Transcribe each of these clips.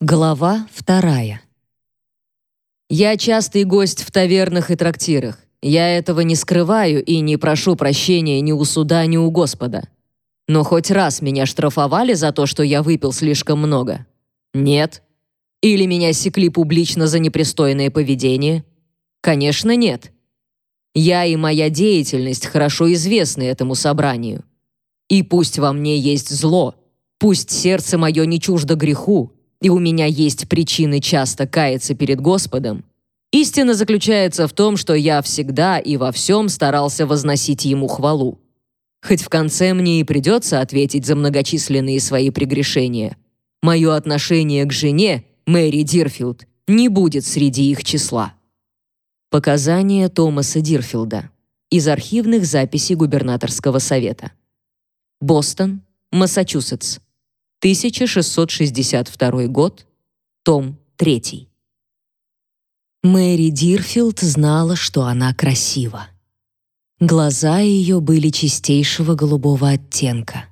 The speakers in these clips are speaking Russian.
Глава вторая. Я частый гость в тавернах и трактирах. Я этого не скрываю и не прошу прощения ни у суда, ни у Господа. Но хоть раз меня штрафовали за то, что я выпил слишком много? Нет. Или меня секли публично за непристойное поведение? Конечно, нет. Я и моя деятельность хорошо известны этому собранию. И пусть во мне есть зло, пусть сердце мое не чуждо греху, и у меня есть причины часто каяться перед Господом, истина заключается в том, что я всегда и во всем старался возносить Ему хвалу. Хоть в конце мне и придется ответить за многочисленные свои прегрешения, мое отношение к жене, Мэри Дирфилд, не будет среди их числа. Показания Томаса Дирфилда из архивных записей губернаторского совета. Бостон, Массачусетс, 1662 год, том 3. Мэри Дирфилд знала, что она красива. Глаза ее были чистейшего голубого оттенка.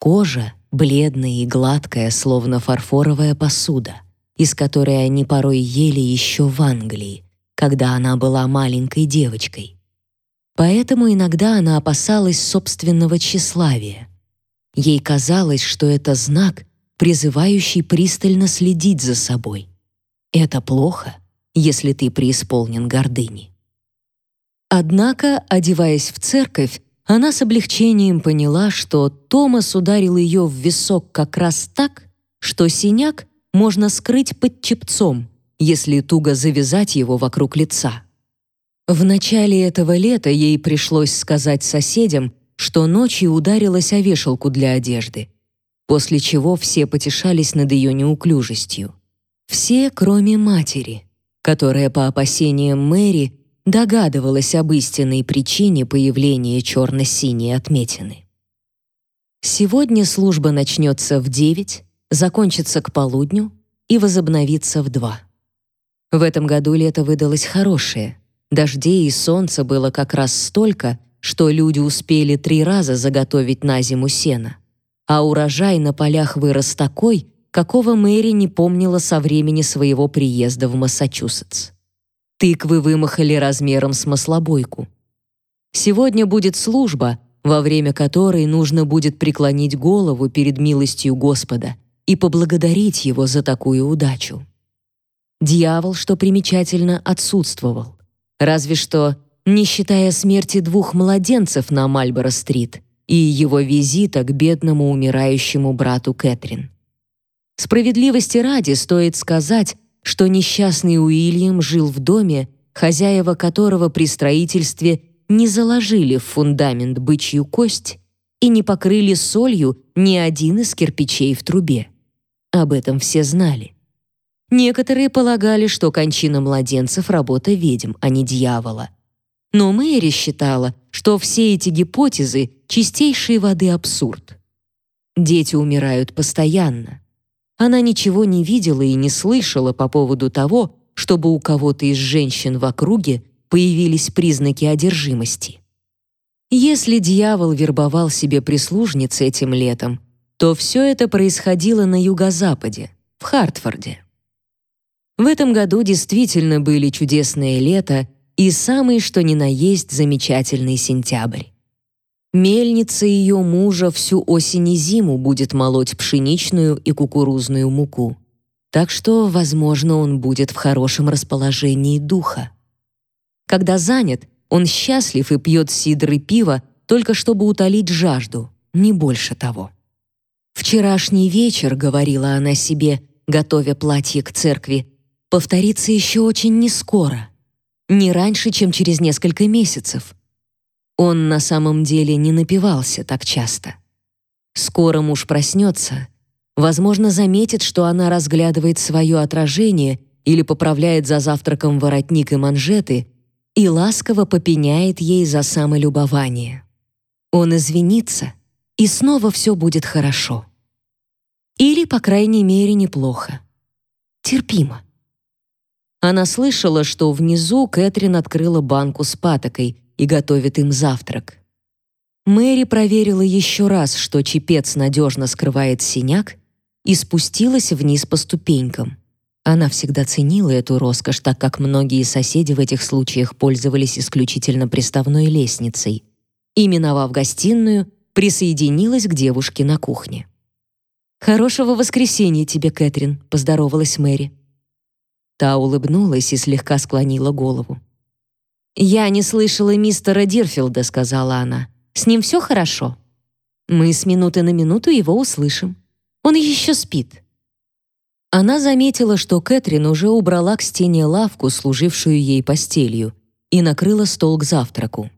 Кожа бледная и гладкая, словно фарфоровая посуда, из которой они порой ели еще в Англии, когда она была маленькой девочкой. Поэтому иногда она опасалась собственного тщеславия. Ей казалось, что это знак, призывающий пристально следить за собой. Это плохо, если ты преисполнен гордыни. Однако, одеваясь в церковь, она с облегчением поняла, что Томас ударил ее в висок как раз так, что синяк можно скрыть под чепцом, если туго завязать его вокруг лица. В начале этого лета ей пришлось сказать соседям, что ночью ударилась о вешалку для одежды, после чего все потешались над ее неуклюжестью. Все, кроме матери, которая, по опасениям Мэри, догадывалась об истинной причине появления черно-синей отметины. Сегодня служба начнется в 9, закончится к полудню и возобновится в 2. В этом году лето выдалось хорошее. Дождей и солнца было как раз столько, что люди успели три раза заготовить на зиму сено, а урожай на полях вырос такой, какого Мэри не помнила со времени своего приезда в Массачусетс. Тыквы вымахали размером с маслобойку. Сегодня будет служба, во время которой нужно будет преклонить голову перед милостью Господа и поблагодарить Его за такую удачу. Дьявол, что примечательно, отсутствовал. Разве что не считая смерти двух младенцев на Мальборо-стрит и его визита к бедному умирающему брату Кэтрин. Справедливости ради стоит сказать, что несчастный Уильям жил в доме, хозяева которого при строительстве не заложили в фундамент бычью кость и не покрыли солью ни один из кирпичей в трубе. Об этом все знали. Некоторые полагали, что кончина младенцев — работа ведьм, а не дьявола — но Мэри считала, что все эти гипотезы — чистейшей воды абсурд. Дети умирают постоянно. Она ничего не видела и не слышала по поводу того, чтобы у кого-то из женщин в округе появились признаки одержимости. Если дьявол вербовал себе прислужниц этим летом, то все это происходило на юго-западе, в Хартфорде. В этом году действительно были чудесное лето и самый что ни на есть замечательный сентябрь. Мельница ее мужа всю осень и зиму будет молоть пшеничную и кукурузную муку. Так что, возможно, он будет в хорошем расположении духа. Когда занят, он счастлив и пьет сидр и пиво, только чтобы утолить жажду, не больше того. «Вчерашний вечер», — говорила она себе, готовя платье к церкви, «повторится еще очень нескоро не раньше, чем через несколько месяцев. Он на самом деле не напивался так часто. Скоро муж проснется, возможно, заметит, что она разглядывает свое отражение или поправляет за завтраком воротник и манжеты и ласково попеняет ей за самолюбование. Он извинится, и снова все будет хорошо. Или, по крайней мере, неплохо. Терпимо. Она слышала, что внизу Кэтрин открыла банку с патокой и готовит им завтрак. Мэри проверила еще раз, что чепец надежно скрывает синяк, и спустилась вниз по ступенькам. Она всегда ценила эту роскошь, так как многие соседи в этих случаях пользовались исключительно приставной лестницей. И, миновав гостиную, присоединилась к девушке на кухне. «Хорошего воскресенья тебе, Кэтрин», — поздоровалась Мэри. Та улыбнулась и слегка склонила голову. «Я не слышала мистера Дирфилда», — сказала она. «С ним все хорошо?» «Мы с минуты на минуту его услышим. Он еще спит». Она заметила, что Кэтрин уже убрала к стене лавку, служившую ей постелью, и накрыла стол к завтраку.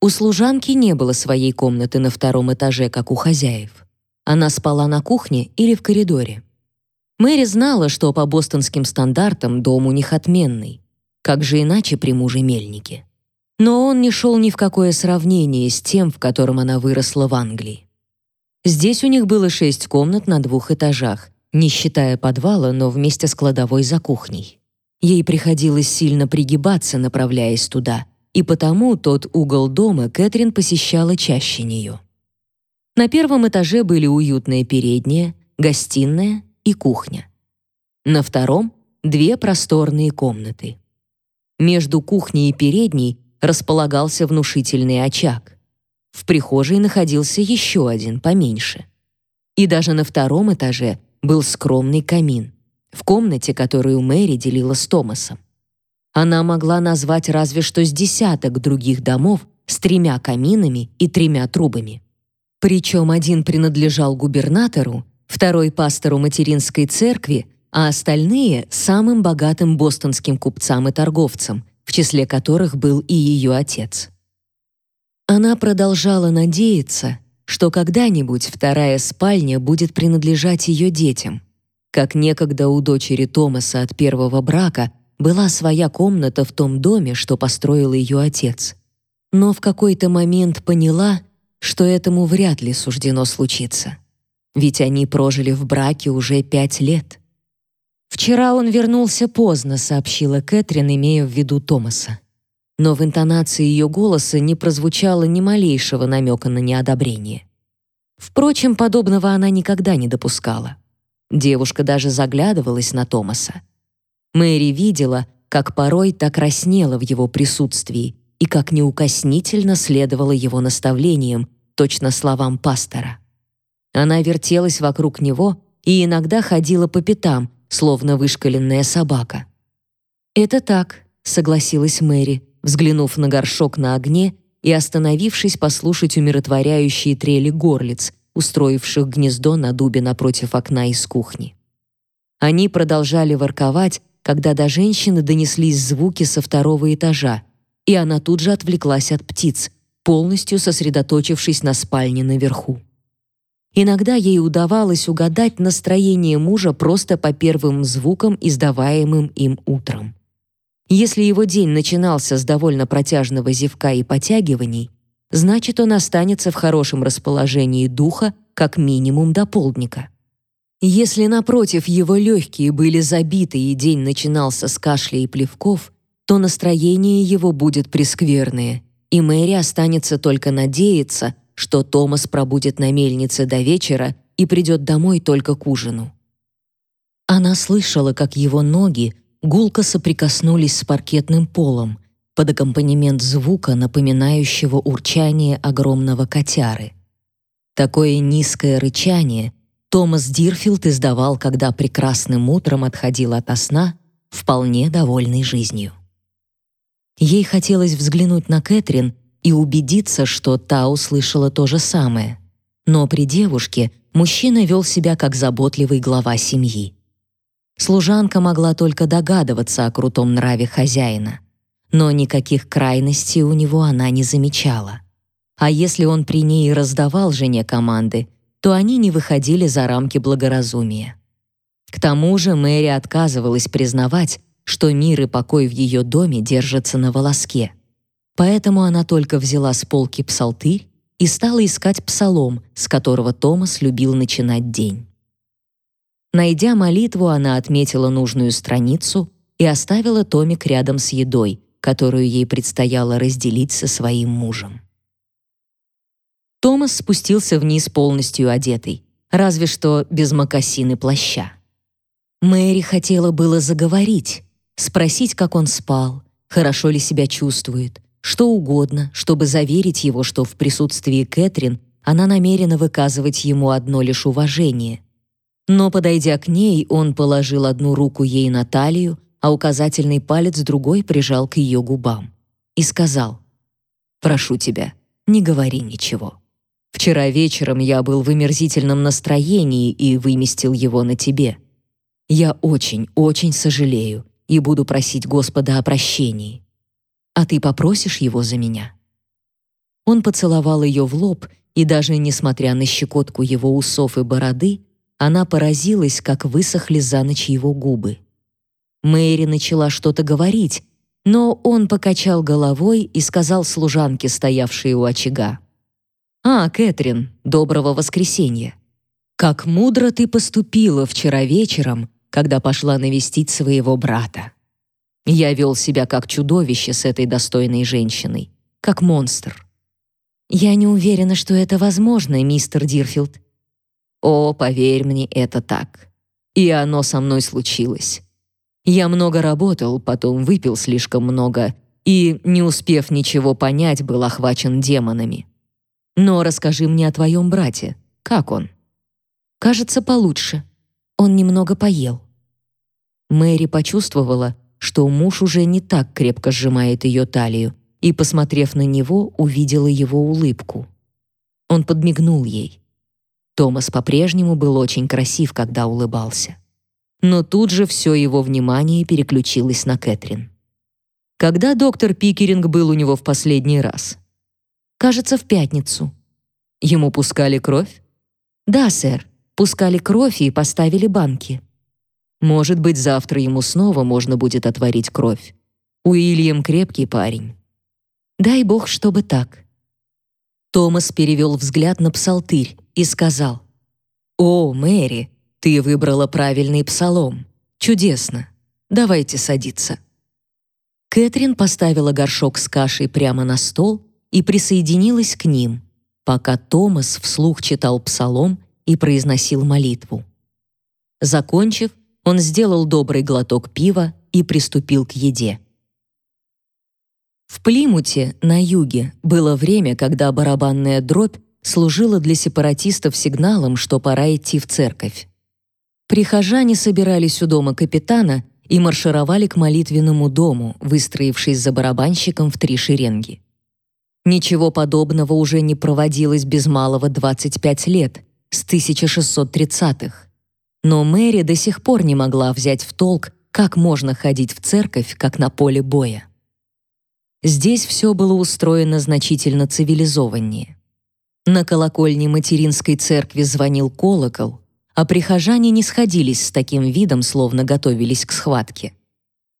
У служанки не было своей комнаты на втором этаже, как у хозяев. Она спала на кухне или в коридоре. Мэри знала, что по бостонским стандартам дом у них отменный. Как же иначе при муже Мельнике? Но он не шел ни в какое сравнение с тем, в котором она выросла в Англии. Здесь у них было шесть комнат на двух этажах, не считая подвала, но вместе с кладовой за кухней. Ей приходилось сильно пригибаться, направляясь туда, и потому тот угол дома Кэтрин посещала чаще нее. На первом этаже были уютная передняя, гостиная и кухня. На втором — две просторные комнаты. Между кухней и передней располагался внушительный очаг. В прихожей находился еще один, поменьше. И даже на втором этаже был скромный камин в комнате, которую Мэри делила с Томасом. Она могла назвать разве что с десяток других домов с тремя каминами и тремя трубами. Причем один принадлежал губернатору, второй — пастору материнской церкви, а остальные — самым богатым бостонским купцам и торговцам, в числе которых был и ее отец. Она продолжала надеяться, что когда-нибудь вторая спальня будет принадлежать ее детям. Как некогда у дочери Томаса от первого брака была своя комната в том доме, что построил ее отец. Но в какой-то момент поняла, что этому вряд ли суждено случиться. Ведь они прожили в браке уже пять лет. «Вчера он вернулся поздно», — сообщила Кэтрин, имея в виду Томаса но в интонации ее голоса не прозвучало ни малейшего намека на неодобрение. Впрочем, подобного она никогда не допускала. Девушка даже заглядывалась на Томаса. Мэри видела, как порой так краснела в его присутствии и как неукоснительно следовала его наставлениям, точно словам пастора. Она вертелась вокруг него и иногда ходила по пятам, словно вышкаленная собака. «Это так», — согласилась Мэри, взглянув на горшок на огне и остановившись послушать умиротворяющие трели горлиц, устроивших гнездо на дубе напротив окна из кухни. Они продолжали ворковать, когда до женщины донеслись звуки со второго этажа, и она тут же отвлеклась от птиц, полностью сосредоточившись на спальне наверху. Иногда ей удавалось угадать настроение мужа просто по первым звукам, издаваемым им утром. Если его день начинался с довольно протяжного зевка и потягиваний, значит, он останется в хорошем расположении духа как минимум до полдника. Если, напротив, его легкие были забиты и день начинался с кашля и плевков, то настроение его будет прескверное, и Мэри останется только надеяться, что Томас пробудет на мельнице до вечера и придет домой только к ужину. Она слышала, как его ноги гулко соприкоснулись с паркетным полом под аккомпанемент звука, напоминающего урчание огромного котяры. Такое низкое рычание Томас Дирфилд издавал, когда прекрасным утром отходил от сна, вполне довольный жизнью. Ей хотелось взглянуть на Кэтрин и убедиться, что та услышала то же самое. Но при девушке мужчина вел себя как заботливый глава семьи. Служанка могла только догадываться о крутом нраве хозяина, но никаких крайностей у него она не замечала. А если он при ней раздавал жене команды, то они не выходили за рамки благоразумия. К тому же Мэри отказывалась признавать, что мир и покой в ее доме держатся на волоске. Поэтому она только взяла с полки псалтырь и стала искать псалом, с которого Томас любил начинать день. Найдя молитву, она отметила нужную страницу и оставила томик рядом с едой, которую ей предстояло разделить со своим мужем. Томас спустился вниз полностью одетый. разве что без мокасин и плаща. Мэри хотела было заговорить, спросить, как он спал, хорошо ли себя чувствует, что угодно, чтобы заверить его, что в присутствии Кэтрин она намерена выказывать ему одно лишь уважение. Но, подойдя к ней, он положил одну руку ей на талию, а указательный палец другой прижал к ее губам и сказал «Прошу тебя, не говори ничего. Вчера вечером я был в омерзительном настроении и выместил его на тебе. Я очень, очень сожалею и буду просить Господа о прощении. А ты попросишь его за меня?» Он поцеловал ее в лоб, и даже несмотря на щекотку его усов и бороды, она поразилась, как высохли за ночь его губы. Мэри начала что-то говорить, но он покачал головой и сказал служанке, стоявшей у очага. «А, Кэтрин, доброго воскресенья! Как мудро ты поступила вчера вечером, когда пошла навестить своего брата. Я вел себя как чудовище с этой достойной женщиной, как монстр». «Я не уверена, что это возможно, мистер Дирфилд», о, поверь мне, это так. И оно со мной случилось. Я много работал, потом выпил слишком много и, не успев ничего понять, был охвачен демонами. Но расскажи мне о твоем брате. Как он? Кажется, получше. Он немного поел. Мэри почувствовала, что муж уже не так крепко сжимает ее талию, и, посмотрев на него, увидела его улыбку. Он подмигнул ей. Томас по-прежнему был очень красив, когда улыбался. Но тут же все его внимание переключилось на Кэтрин. Когда доктор Пикеринг был у него в последний раз? Кажется, в пятницу. Ему пускали кровь? Да, сэр. Пускали кровь и поставили банки. Может быть, завтра ему снова можно будет отварить кровь. Уильям крепкий парень. Дай бог, чтобы так. Томас перевел взгляд на псалтырь и сказал, «О, Мэри, ты выбрала правильный псалом. Чудесно. Давайте садиться». Кэтрин поставила горшок с кашей прямо на стол и присоединилась к ним, пока Томас вслух читал псалом и произносил молитву. Закончив, он сделал добрый глоток пива и приступил к еде. В Плимуте, на юге, было время, когда барабанная дробь служила для сепаратистов сигналом, что пора идти в церковь. Прихожане собирались у дома капитана и маршировали к молитвенному дому, выстроившись за барабанщиком в три шеренги. Ничего подобного уже не проводилось без малого 25 лет, с 1630-х. Но Мэри до сих пор не могла взять в толк, как можно ходить в церковь, как на поле боя. Здесь все было устроено значительно цивилизованнее. На колокольне материнской церкви звонил колокол, а прихожане не сходились с таким видом, словно готовились к схватке.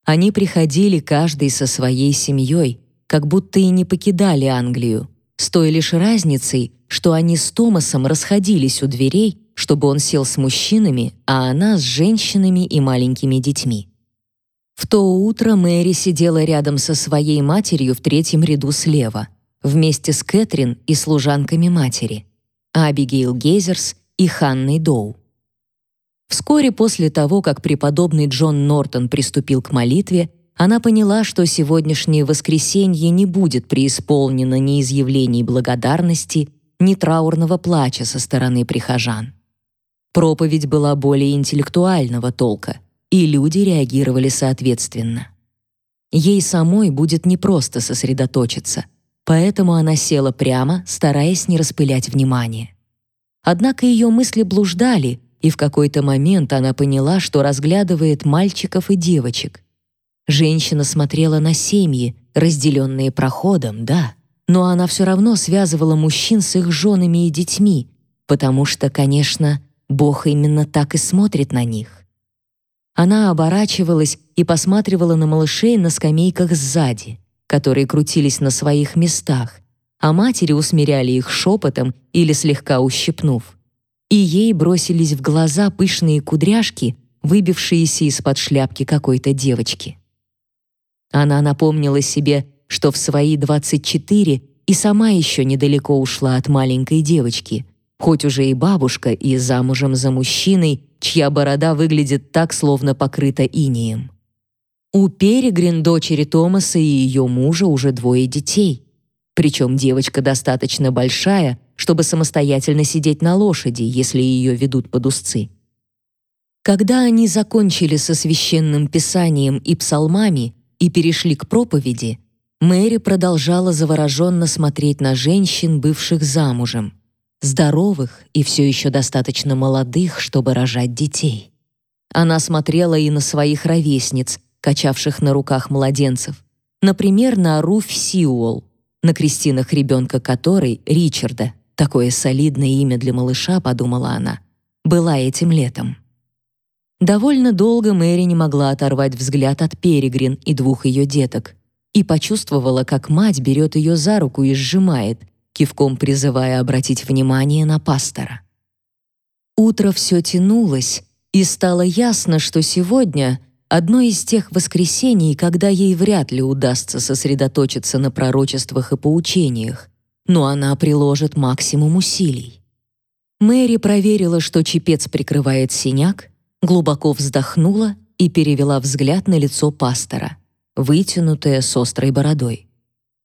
Они приходили каждый со своей семьей, как будто и не покидали Англию, с той лишь разницей, что они с Томасом расходились у дверей, чтобы он сел с мужчинами, а она с женщинами и маленькими детьми. В то утро Мэри сидела рядом со своей матерью в третьем ряду слева — вместе с Кэтрин и служанками матери, Абигейл Гейзерс и Ханной Доу. Вскоре после того, как преподобный Джон Нортон приступил к молитве, она поняла, что сегодняшнее воскресенье не будет преисполнено ни изъявлений благодарности, ни траурного плача со стороны прихожан. Проповедь была более интеллектуального толка, и люди реагировали соответственно. Ей самой будет непросто сосредоточиться — поэтому она села прямо, стараясь не распылять внимание. Однако ее мысли блуждали, и в какой-то момент она поняла, что разглядывает мальчиков и девочек. Женщина смотрела на семьи, разделенные проходом, да, но она все равно связывала мужчин с их женами и детьми, потому что, конечно, Бог именно так и смотрит на них. Она оборачивалась и посматривала на малышей на скамейках сзади которые крутились на своих местах, а матери усмиряли их шепотом или слегка ущипнув. И ей бросились в глаза пышные кудряшки, выбившиеся из-под шляпки какой-то девочки. Она напомнила себе, что в свои 24 и сама еще недалеко ушла от маленькой девочки, хоть уже и бабушка и замужем за мужчиной, чья борода выглядит так, словно покрыта инеем. У Перегрин, дочери Томаса и ее мужа уже двое детей. Причем девочка достаточно большая, чтобы самостоятельно сидеть на лошади, если ее ведут под узцы. Когда они закончили со священным писанием и псалмами и перешли к проповеди, Мэри продолжала завороженно смотреть на женщин, бывших замужем, здоровых и все еще достаточно молодых, чтобы рожать детей. Она смотрела и на своих ровесниц, качавших на руках младенцев, например, на Руф Сиуолл, на крестинах ребенка которой, Ричарда, такое солидное имя для малыша, подумала она, была этим летом. Довольно долго Мэри не могла оторвать взгляд от Перегрин и двух ее деток и почувствовала, как мать берет ее за руку и сжимает, кивком призывая обратить внимание на пастора. Утро все тянулось, и стало ясно, что сегодня одно из тех воскресений, когда ей вряд ли удастся сосредоточиться на пророчествах и поучениях, но она приложит максимум усилий. Мэри проверила, что чепец прикрывает синяк, глубоко вздохнула и перевела взгляд на лицо пастора, вытянутое с острой бородой.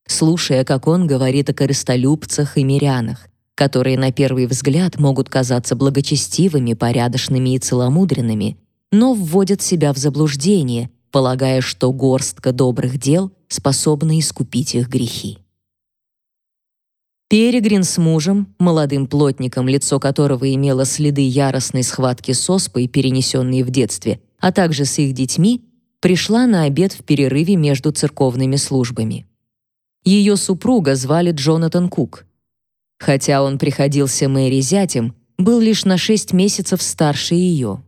Слушая, как он говорит о корыстолюбцах и мирянах, которые на первый взгляд могут казаться благочестивыми, порядочными и целомудренными, но вводят себя в заблуждение, полагая, что горстка добрых дел способна искупить их грехи. Перегрин с мужем, молодым плотником, лицо которого имело следы яростной схватки с оспой, перенесенные в детстве, а также с их детьми, пришла на обед в перерыве между церковными службами. Ее супруга звали Джонатан Кук. Хотя он приходился Мэри зятем, был лишь на шесть месяцев старше ее.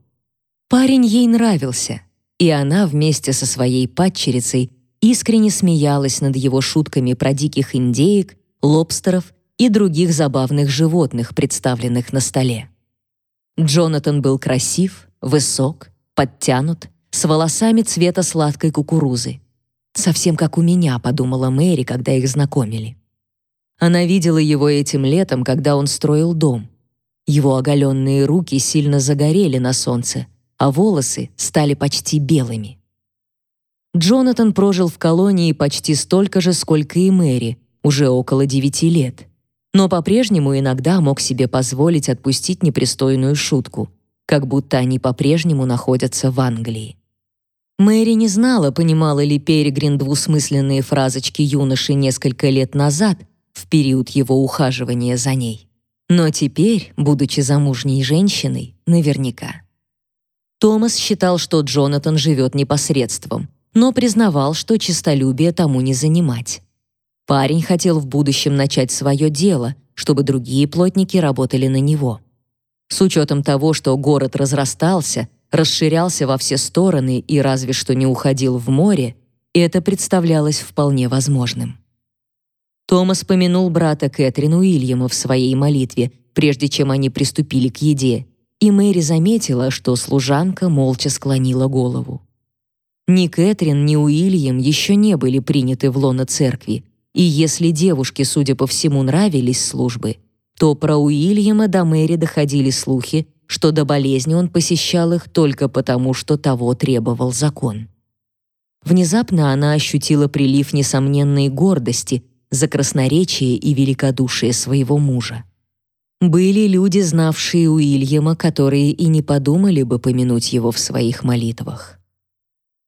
Парень ей нравился, и она вместе со своей падчерицей искренне смеялась над его шутками про диких индеек, лобстеров и других забавных животных, представленных на столе. Джонатан был красив, высок, подтянут, с волосами цвета сладкой кукурузы. Совсем как у меня, подумала Мэри, когда их знакомили. Она видела его этим летом, когда он строил дом. Его оголенные руки сильно загорели на солнце, а волосы стали почти белыми. Джонатан прожил в колонии почти столько же, сколько и Мэри, уже около девяти лет но по-прежнему иногда мог себе позволить отпустить непристойную шутку, как будто они по-прежнему находятся в Англии. Мэри не знала, понимала ли Перегрин двусмысленные фразочки юноши несколько лет назад, в период его ухаживания за ней. Но теперь, будучи замужней женщиной, наверняка. Томас считал, что Джонатан живет непосредством, но признавал, что честолюбие тому не занимать. Парень хотел в будущем начать свое дело, чтобы другие плотники работали на него. С учетом того, что город разрастался, расширялся во все стороны и разве что не уходил в море, это представлялось вполне возможным. Томас помянул брата Кэтрин Уильяма в своей молитве, прежде чем они приступили к еде, и Мэри заметила, что служанка молча склонила голову. Ни Кэтрин, ни Уильям еще не были приняты в лоно церкви, и если девушке, судя по всему, нравились службы, то про Уильяма до Мэри доходили слухи, что до болезни он посещал их только потому, что того требовал закон. Внезапно она ощутила прилив несомненной гордости за красноречие и великодушие своего мужа. Были люди, знавшие Уильяма, которые и не подумали бы помянуть его в своих молитвах.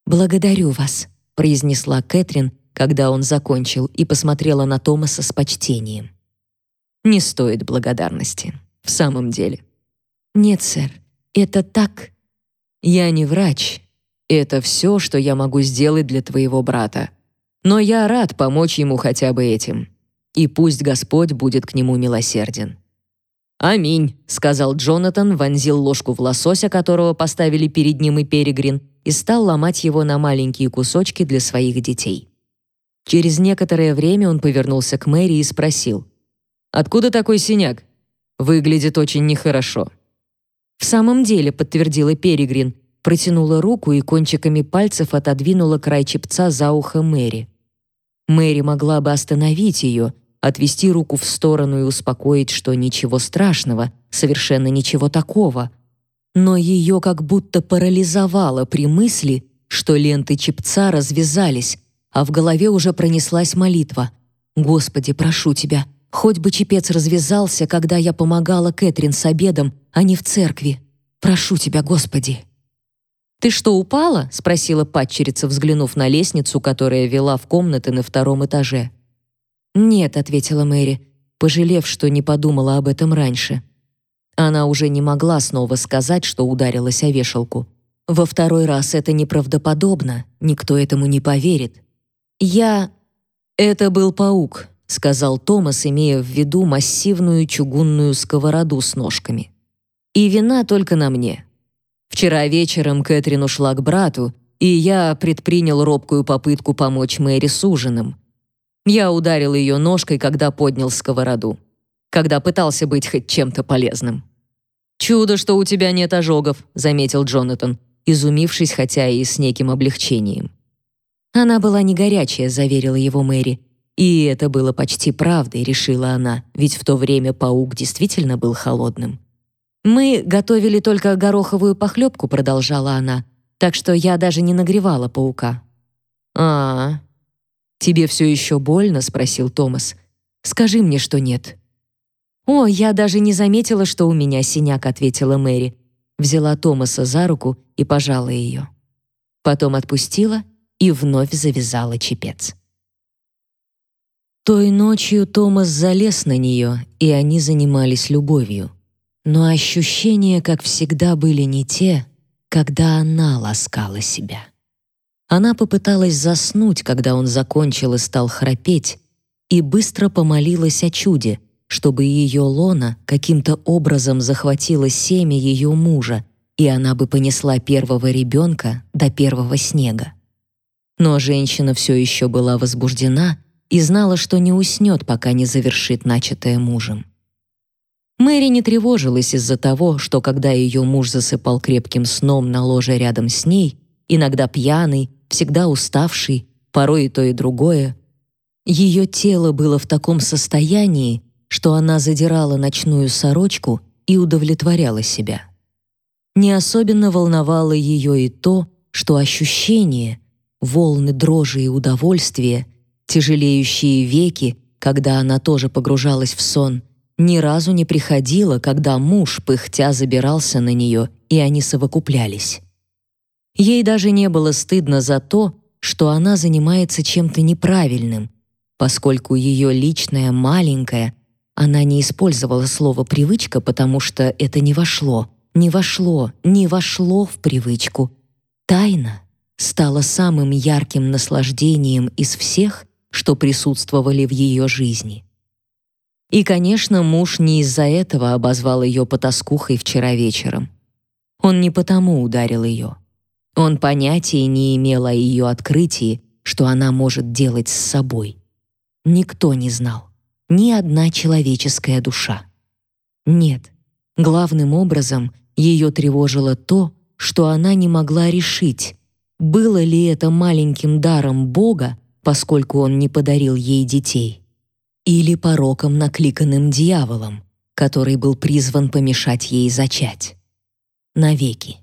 «Благодарю вас», — произнесла Кэтрин, когда он закончил и посмотрела на Томаса с почтением. Не стоит благодарности. В самом деле. Нет, сэр. Это так. Я не врач. Это все, что я могу сделать для твоего брата. Но я рад помочь ему хотя бы этим. И пусть Господь будет к нему милосерден. «Аминь», — сказал Джонатан, вонзил ложку в лосося, которого поставили перед ним и Перегрин, и стал ломать его на маленькие кусочки для своих детей. Через некоторое время он повернулся к Мэри и спросил. «Откуда такой синяк? Выглядит очень нехорошо». «В самом деле», — подтвердила Перегрин, протянула руку и кончиками пальцев отодвинула край чепца за ухо Мэри. Мэри могла бы остановить ее, отвести руку в сторону и успокоить, что ничего страшного, совершенно ничего такого. Но ее как будто парализовало при мысли, что ленты чепца развязались, а в голове уже пронеслась молитва. «Господи, прошу Тебя, хоть бы чепец развязался, когда я помогала Кэтрин с обедом, а не в церкви. Прошу Тебя, Господи». «Ты что, упала?» — спросила падчерица, взглянув на лестницу, которая вела в комнаты на втором этаже. «Нет», — ответила Мэри, пожалев, что не подумала об этом раньше. Она уже не могла снова сказать, что ударилась о вешалку. Во второй раз это неправдоподобно, никто этому не поверит. «Я...» «Это был паук», — сказал Томас, имея в виду массивную чугунную сковороду с ножками. «И вина только на мне. Вчера вечером Кэтрин ушла к брату, и я предпринял робкую попытку помочь Мэри с ужином. Я ударил ее ножкой, когда поднял сковороду, когда пытался быть хоть чем-то полезным. «Чудо, что у тебя нет ожогов», — заметил Джонатан, изумившись, хотя и с неким облегчением. «Она была не горячая», — заверила его Мэри. И это было почти правдой, решила она, ведь в то время паук действительно был холодным. «Мы готовили только гороховую похлебку», — продолжала она, «так что я даже не нагревала паука». «А, -а тебе все еще больно?» — спросил Томас. «Скажи мне, что нет». «О, я даже не заметила, что у меня синяк», — ответила Мэри. Взяла Томаса за руку и пожала ее. Потом отпустила и вновь завязала чепец. Той ночью Томас залез на нее, и они занимались любовью. Но ощущения, как всегда, были не те, когда она ласкала себя. Она попыталась заснуть, когда он закончил и стал храпеть, и быстро помолилась о чуде, чтобы ее лона каким-то образом захватила семя ее мужа, и она бы понесла первого ребенка до первого снега. Но женщина все еще была возбуждена и знала, что не уснет, пока не завершит начатое мужем. Мэри не тревожилась из-за того, что когда ее муж засыпал крепким сном на ложе рядом с ней, иногда пьяный, всегда уставший, порой и то и другое, ее тело было в таком состоянии, что она задирала ночную сорочку и удовлетворяла себя. Не особенно волновало ее и то, что ощущение, волны дрожи и удовольствия, тяжелеющие веки, когда она тоже погружалась в сон, ни разу не приходила, когда муж пыхтя забирался на нее, и они совокуплялись. Ей даже не было стыдно за то, что она занимается чем-то неправильным, поскольку ее личное маленькое, она не использовала слово «привычка», потому что это не вошло, не вошло, не вошло в привычку. Тайна стала самым ярким наслаждением из всех, что присутствовали в ее жизни. И, конечно, муж не из-за этого обозвал ее потаскухой вчера вечером. Он не потому ударил ее. Он понятия не имел о ее открытии, что она может делать с собой. Никто не знал. Ни одна человеческая душа. Нет, главным образом ее тревожило то, что она не могла решить, было ли это маленьким даром Бога, поскольку он не подарил ей детей, или пороком, накликанным дьяволом, который был призван помешать ей зачать. Навеки.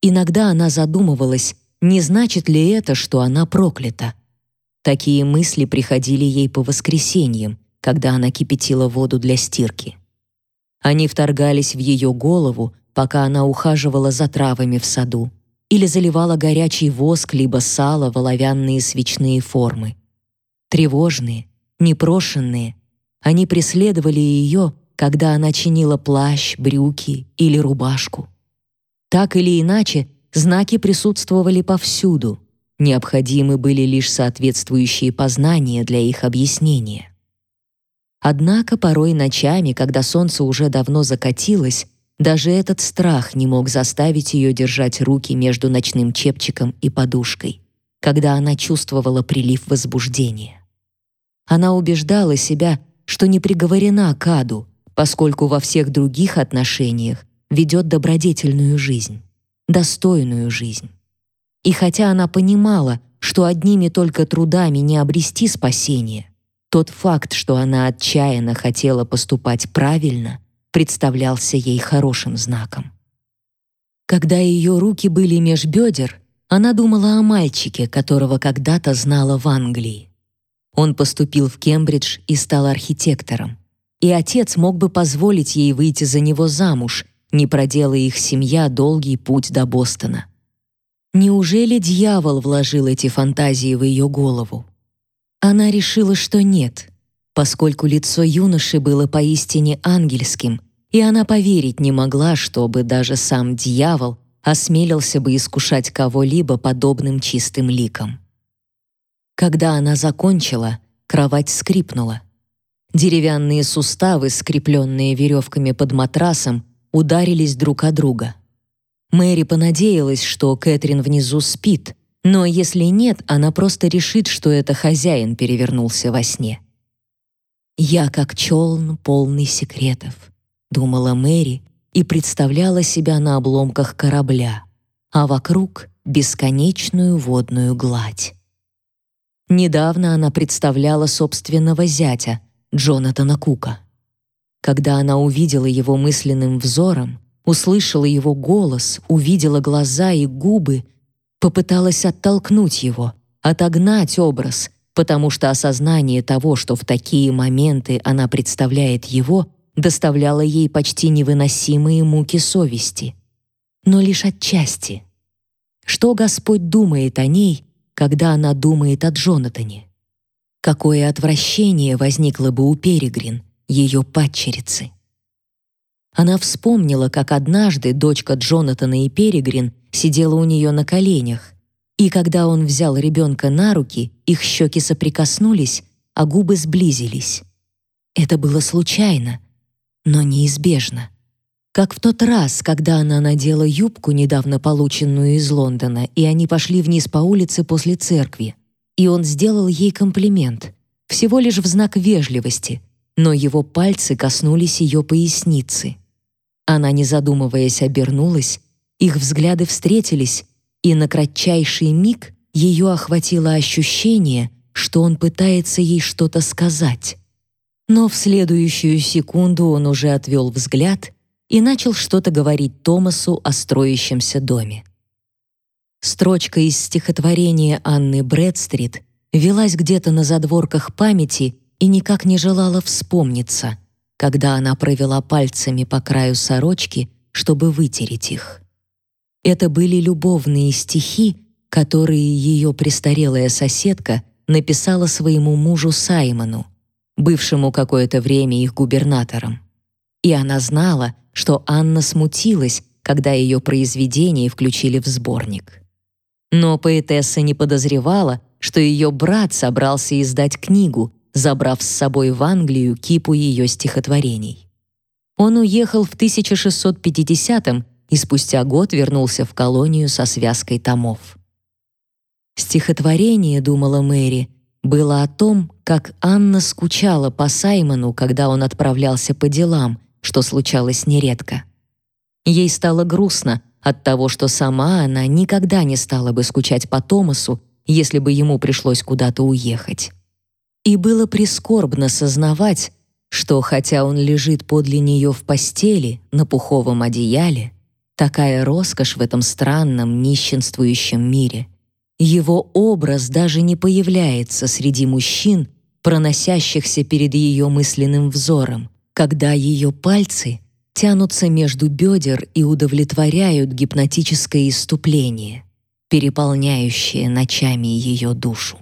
Иногда она задумывалась, не значит ли это, что она проклята. Такие мысли приходили ей по воскресеньям, когда она кипятила воду для стирки. Они вторгались в ее голову, пока она ухаживала за травами в саду или заливала горячий воск либо сало в оловянные свечные формы. Тревожные, непрошенные. Они преследовали ее, когда она чинила плащ, брюки или рубашку. Так или иначе, знаки присутствовали повсюду. Необходимы были лишь соответствующие познания для их объяснения. Однако порой ночами, когда солнце уже давно закатилось, даже этот страх не мог заставить ее держать руки между ночным чепчиком и подушкой, когда она чувствовала прилив возбуждения. Она убеждала себя, что не приговорена к аду, поскольку во всех других отношениях ведет добродетельную жизнь, достойную жизнь. И хотя она понимала, что одними только трудами не обрести спасение, Тот факт, что она отчаянно хотела поступать правильно, представлялся ей хорошим знаком. Когда ее руки были меж бедер, она думала о мальчике, которого когда-то знала в Англии. Он поступил в Кембридж и стал архитектором. И отец мог бы позволить ей выйти за него замуж, не проделая их семья долгий путь до Бостона. Неужели дьявол вложил эти фантазии в ее голову? Она решила, что нет, поскольку лицо юноши было поистине ангельским, и она поверить не могла, чтобы даже сам дьявол осмелился бы искушать кого-либо подобным чистым ликом. Когда она закончила, кровать скрипнула. Деревянные суставы, скрепленные веревками под матрасом, ударились друг о друга. Мэри понадеялась, что Кэтрин внизу спит, но если нет, она просто решит, что это хозяин перевернулся во сне. «Я как челн, полный секретов», — думала Мэри и представляла себя на обломках корабля, а вокруг — бесконечную водную гладь. Недавно она представляла собственного зятя, Джонатана Кука. Когда она увидела его мысленным взором, услышала его голос, увидела глаза и губы, попыталась оттолкнуть его, отогнать образ, потому что осознание того, что в такие моменты она представляет его, доставляло ей почти невыносимые муки совести. Но лишь отчасти. Что Господь думает о ней, когда она думает о Джонатане. Какое отвращение возникло бы у Перегрин, ее падчерицы. Она вспомнила, как однажды дочка Джонатана и Перегрин сидела у нее на коленях, и когда он взял ребенка на руки, их щеки соприкоснулись, а губы сблизились. Это было случайно, но неизбежно. Как в тот раз, когда она надела юбку, недавно полученную из Лондона, и они пошли вниз по улице после церкви. И он сделал ей комплимент, всего лишь в знак вежливости, но его пальцы коснулись ее поясницы. Она, не задумываясь, обернулась, их взгляды встретились, и на кратчайший миг ее охватило ощущение, что он пытается ей что-то сказать. Но в следующую секунду он уже отвел взгляд и начал что-то говорить Томасу о строящемся доме. Строчка из стихотворения Анны Брэдстрит велась где-то на задворках памяти и никак не желала вспомниться, когда она провела пальцами по краю сорочки, чтобы вытереть их. Это были любовные стихи, которые ее престарелая соседка написала своему мужу Саймону, бывшему какое-то время их губернатором. И она знала, что Анна смутилась, когда ее произведение включили в сборник. Но поэтесса не подозревала, что ее брат собрался издать книгу, забрав с собой в Англию кипу ее стихотворений. Он уехал в 1650-м и спустя год вернулся в колонию со связкой томов. Стихотворение, думала Мэри, было о том, как Анна скучала по Саймону, когда он отправлялся по делам, что случалось нередко. Ей стало грустно от того, что сама она никогда не стала бы скучать по Томасу, если бы ему пришлось куда-то уехать. И было прискорбно сознавать, что хотя он лежит подле нее в постели на пуховом одеяле, такая роскошь в этом странном нищенствующем мире, его образ даже не появляется среди мужчин, проносящихся перед ее мысленным взором, когда ее пальцы тянутся между бедер и удовлетворяют гипнотическое иступление, переполняющее ночами ее душу.